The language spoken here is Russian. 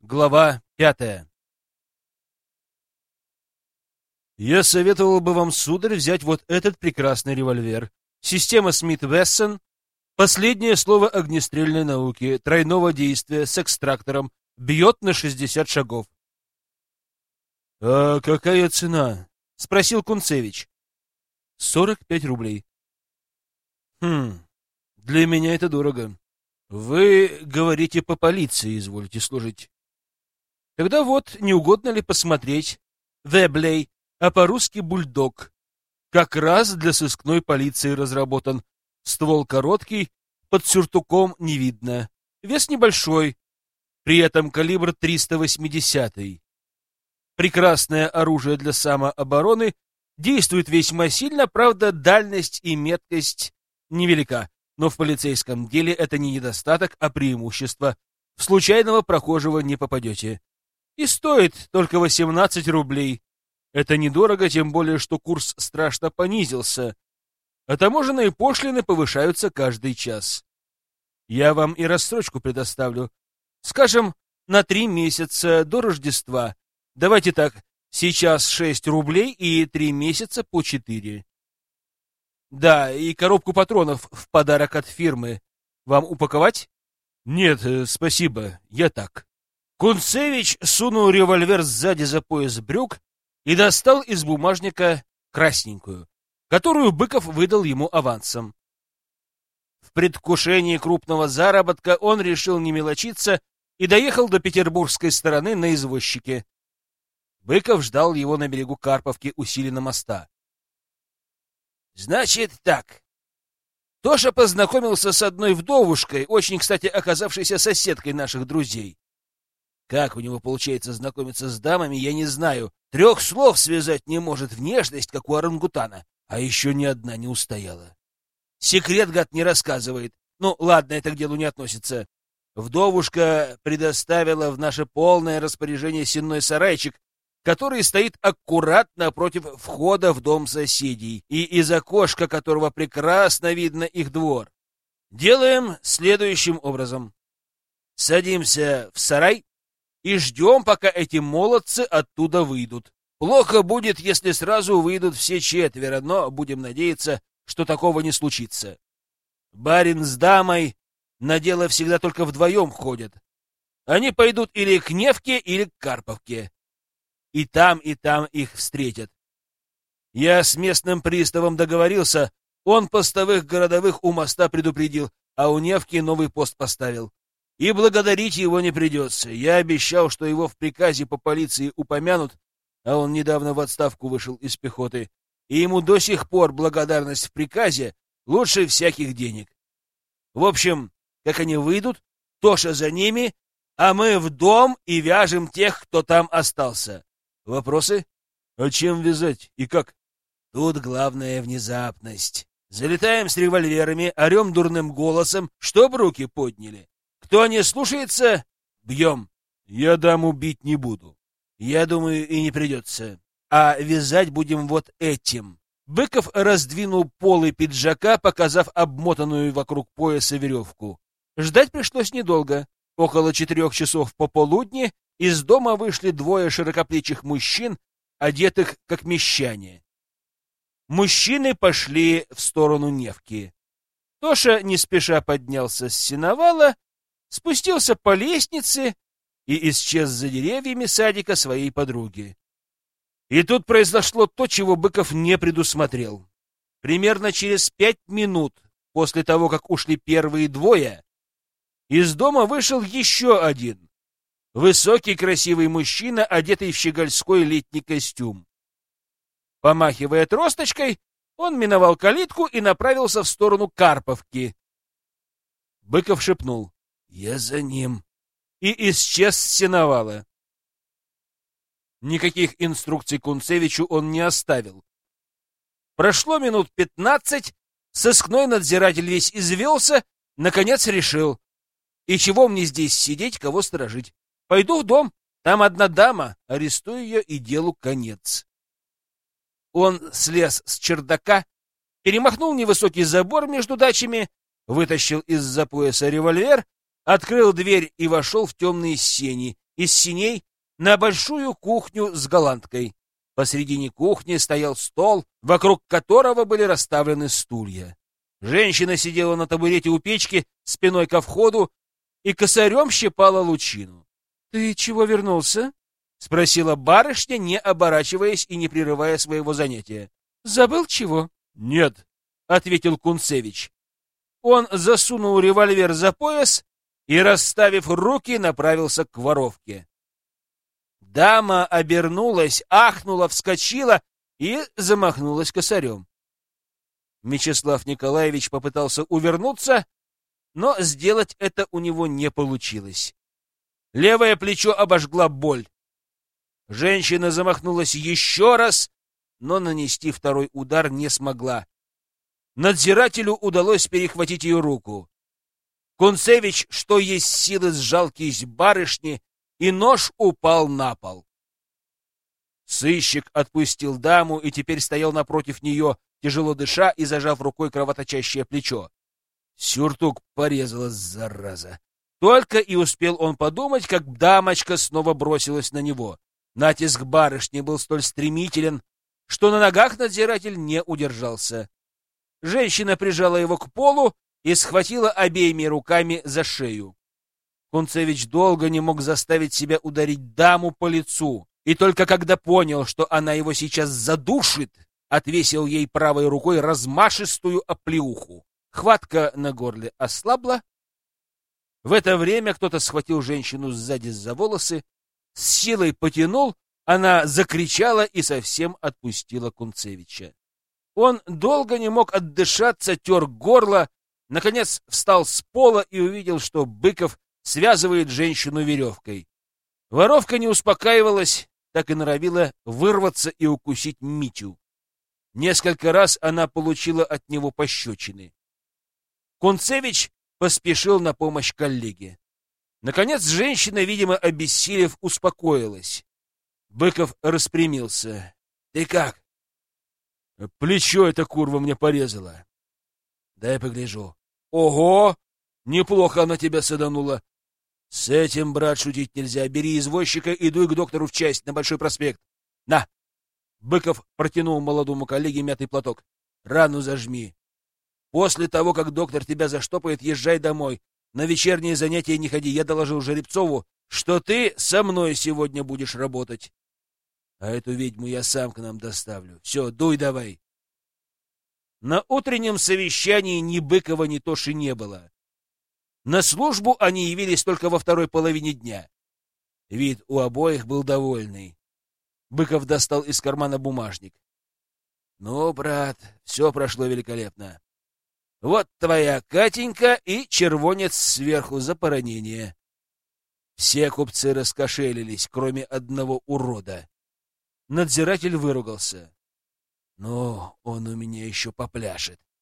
Глава пятая Я советовал бы вам, сударь, взять вот этот прекрасный револьвер. Система Смит-Вессон. Последнее слово огнестрельной науки, тройного действия, с экстрактором. Бьет на 60 шагов. — А какая цена? — спросил Кунцевич. — 45 рублей. — Хм, для меня это дорого. Вы говорите по полиции, извольте служить. Тогда вот, не угодно ли посмотреть Веблей, а по-русски бульдог. Как раз для сыскной полиции разработан. Ствол короткий, под сюртуком не видно. Вес небольшой, при этом калибр 380 -й. Прекрасное оружие для самообороны, действует весьма сильно, правда, дальность и меткость невелика, но в полицейском деле это не недостаток, а преимущество. В случайного прохожего не попадете и стоит только 18 рублей. Это недорого, тем более, что курс страшно понизился, а таможенные пошлины повышаются каждый час. Я вам и рассрочку предоставлю. Скажем, на три месяца до Рождества. Давайте так, сейчас 6 рублей и три месяца по 4. Да, и коробку патронов в подарок от фирмы. Вам упаковать? Нет, э, спасибо, я так. Кунцевич сунул револьвер сзади за пояс брюк и достал из бумажника красненькую, которую Быков выдал ему авансом. В предвкушении крупного заработка он решил не мелочиться и доехал до петербургской стороны на извозчике. Быков ждал его на берегу Карповки у Силина моста. «Значит так. Тоша познакомился с одной вдовушкой, очень, кстати, оказавшейся соседкой наших друзей. Как у него получается знакомиться с дамами, я не знаю. Трех слов связать не может внешность, как у орангутана. А еще ни одна не устояла. Секрет, гад, не рассказывает. Ну, ладно, это к делу не относится. Вдовушка предоставила в наше полное распоряжение сенной сарайчик, который стоит аккуратно напротив входа в дом соседей, и из окошка которого прекрасно видно их двор. Делаем следующим образом. Садимся в сарай, и ждем, пока эти молодцы оттуда выйдут. Плохо будет, если сразу выйдут все четверо, но будем надеяться, что такого не случится. Барин с дамой на дело всегда только вдвоем ходят. Они пойдут или к Невке, или к Карповке. И там, и там их встретят. Я с местным приставом договорился, он постовых городовых у моста предупредил, а у Невки новый пост поставил. И благодарить его не придется. Я обещал, что его в приказе по полиции упомянут, а он недавно в отставку вышел из пехоты, и ему до сих пор благодарность в приказе лучше всяких денег. В общем, как они выйдут, Тоша за ними, а мы в дом и вяжем тех, кто там остался. Вопросы? А чем вязать и как? Тут главная внезапность. Залетаем с револьверами, орем дурным голосом, чтоб руки подняли. Кто не слушается, бьем. Я даму бить не буду. Я думаю, и не придется. А вязать будем вот этим. Быков раздвинул полы пиджака, показав обмотанную вокруг пояса веревку. Ждать пришлось недолго. Около четырех часов пополудни из дома вышли двое широкоплечих мужчин, одетых как мещане. Мужчины пошли в сторону Невки. Тоша не спеша поднялся с сеновала спустился по лестнице и исчез за деревьями садика своей подруги. И тут произошло то, чего Быков не предусмотрел. Примерно через пять минут после того, как ушли первые двое, из дома вышел еще один. Высокий красивый мужчина, одетый в щегольской летний костюм. Помахивая тросточкой, он миновал калитку и направился в сторону Карповки. Быков шепнул. Я за ним. И исчез с сеновала. Никаких инструкций Кунцевичу он не оставил. Прошло минут пятнадцать, сыскной надзиратель весь извелся, наконец решил. И чего мне здесь сидеть, кого сторожить? Пойду в дом, там одна дама, арестую ее и делу конец. Он слез с чердака, перемахнул невысокий забор между дачами, вытащил из-за пояса револьвер открыл дверь и вошел в темные сени, из синей на большую кухню с голландкой. Посредине кухни стоял стол, вокруг которого были расставлены стулья. Женщина сидела на табурете у печки, спиной ко входу, и косарем щипала лучину. — Ты чего вернулся? — спросила барышня, не оборачиваясь и не прерывая своего занятия. — Забыл чего? — Нет, — ответил Кунцевич. Он засунул револьвер за пояс и, расставив руки, направился к воровке. Дама обернулась, ахнула, вскочила и замахнулась косарем. Мечислав Николаевич попытался увернуться, но сделать это у него не получилось. Левое плечо обожгла боль. Женщина замахнулась еще раз, но нанести второй удар не смогла. Надзирателю удалось перехватить ее руку. Кунцевич, что есть силы, сжал кисть барышни, и нож упал на пол. Сыщик отпустил даму и теперь стоял напротив нее, тяжело дыша и зажав рукой кровоточащее плечо. Сюртук порезала, зараза. Только и успел он подумать, как дамочка снова бросилась на него. Натиск барышни был столь стремителен, что на ногах надзиратель не удержался. Женщина прижала его к полу и схватила обеими руками за шею. Кунцевич долго не мог заставить себя ударить даму по лицу, и только когда понял, что она его сейчас задушит, отвесил ей правой рукой размашистую оплеуху. Хватка на горле ослабла. В это время кто-то схватил женщину сзади за волосы, с силой потянул, она закричала и совсем отпустила Кунцевича. Он долго не мог отдышаться, тер горло, наконец встал с пола и увидел, что Быков связывает женщину веревкой. Воровка не успокаивалась, так и норовила вырваться и укусить Митю. Несколько раз она получила от него пощечины. Кунцевич поспешил на помощь коллеге. Наконец женщина, видимо, обессилев, успокоилась. Быков распрямился. — Ты как? — Плечо эта курва мне порезала. — Дай погляжу. — Ого! Неплохо она тебя саданула. — С этим, брат, шутить нельзя. Бери извозчика и дуй к доктору в часть на Большой проспект. — На! Быков протянул молодому коллеге мятый платок. — Рану зажми. После того, как доктор тебя заштопает, езжай домой. На вечерние занятия не ходи. Я доложил Жеребцову, что ты со мной сегодня будешь работать. А эту ведьму я сам к нам доставлю. Все, дуй давай. На утреннем совещании ни Быкова, ни Тоши не было. На службу они явились только во второй половине дня. Вид у обоих был довольный. Быков достал из кармана бумажник. — Ну, брат, все прошло великолепно. Вот твоя Катенька и червонец сверху за поранение. Все купцы раскошелились, кроме одного урода. Надзиратель выругался. — Ну, он у меня еще попляшет.